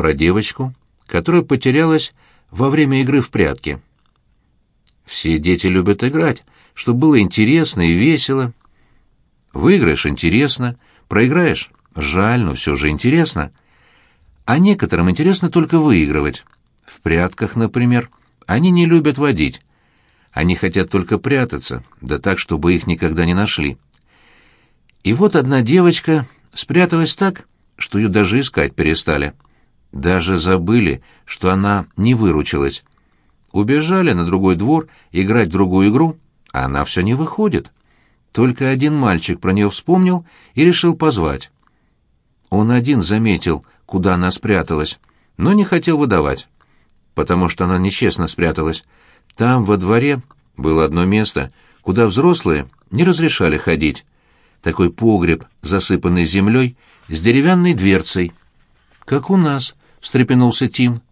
про девочку, которая потерялась во время игры в прятки. Все дети любят играть, чтобы было интересно и весело. Выиграешь — интересно, проиграешь — жаль, но все же интересно. А некоторым интересно только выигрывать. В прятках, например, они не любят водить. Они хотят только прятаться, да так, чтобы их никогда не нашли. И вот одна девочка спряталась так, что ее даже искать перестали. Даже забыли, что она не выручилась. Убежали на другой двор играть в другую игру, а она все не выходит. Только один мальчик про нее вспомнил и решил позвать. Он один заметил, куда она спряталась, но не хотел выдавать, потому что она нечестно спряталась. Там, во дворе, было одно место, куда взрослые не разрешали ходить. Такой погреб, засыпанный землей, с деревянной дверцей. «Как у нас», — встрепенулся Тим.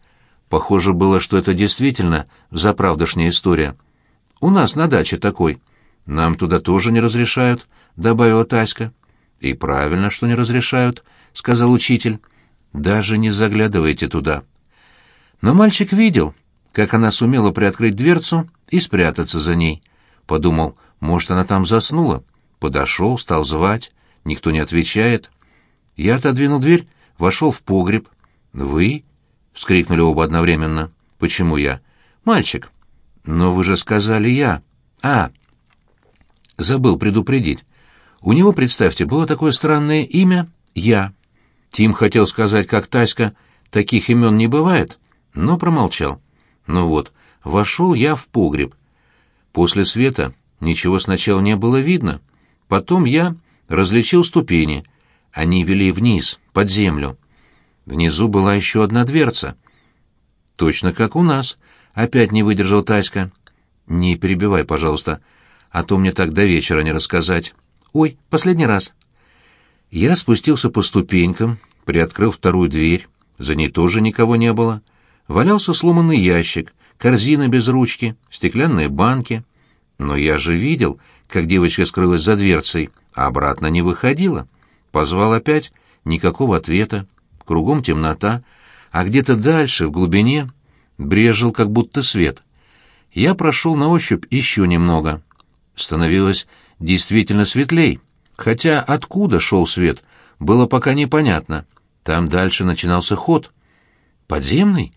Похоже было, что это действительно заправдошняя история. «У нас на даче такой. Нам туда тоже не разрешают», — добавила Таська. «И правильно, что не разрешают», — сказал учитель. «Даже не заглядывайте туда». Но мальчик видел, как она сумела приоткрыть дверцу и спрятаться за ней. Подумал, может, она там заснула. Подошел, стал звать. Никто не отвечает. Я отодвинул дверь, вошел в погреб. «Вы?» — вскрикнули оба одновременно. «Почему я?» «Мальчик». «Но вы же сказали я». «А». Забыл предупредить. У него, представьте, было такое странное имя «Я». Тим хотел сказать, как Таська, таких имен не бывает, но промолчал. Ну вот, вошел я в погреб. После света ничего сначала не было видно. Потом я различил ступени. Они вели вниз, под землю. Внизу была еще одна дверца. Точно как у нас. Опять не выдержал Таська. Не перебивай, пожалуйста, а то мне так до вечера не рассказать. Ой, последний раз. Я спустился по ступенькам, приоткрыл вторую дверь. За ней тоже никого не было. Валялся сломанный ящик, корзина без ручки, стеклянные банки. Но я же видел, как девочка скрылась за дверцей, а обратно не выходила. Позвал опять, никакого ответа. Кругом темнота, а где-то дальше, в глубине, брежил как будто свет. Я прошел на ощупь еще немного. Становилось действительно светлей, хотя откуда шел свет, было пока непонятно. Там дальше начинался ход. «Подземный?»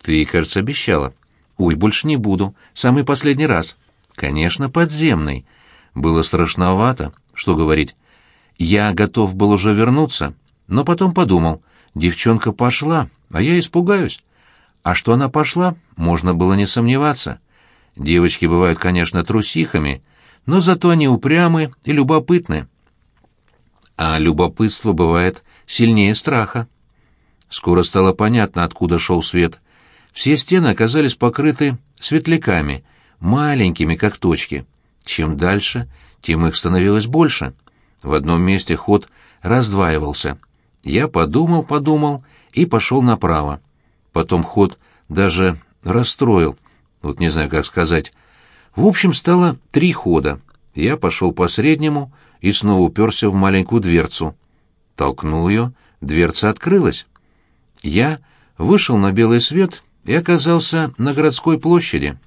«Ты, кажется, обещала». «Ой, больше не буду. Самый последний раз». «Конечно, подземный». Было страшновато, что говорить. Я готов был уже вернуться, но потом подумал, девчонка пошла, а я испугаюсь. А что она пошла, можно было не сомневаться. Девочки бывают, конечно, трусихами, но зато они упрямы и любопытны. А любопытство бывает сильнее страха. Скоро стало понятно, откуда шел свет. Все стены оказались покрыты светляками, маленькими, как точки. Чем дальше, тем их становилось больше. В одном месте ход раздваивался. Я подумал, подумал и пошел направо. Потом ход даже расстроил, вот не знаю, как сказать. В общем, стало три хода. Я пошел по среднему и снова уперся в маленькую дверцу. Толкнул ее, дверца открылась. Я вышел на белый свет и оказался на городской площади.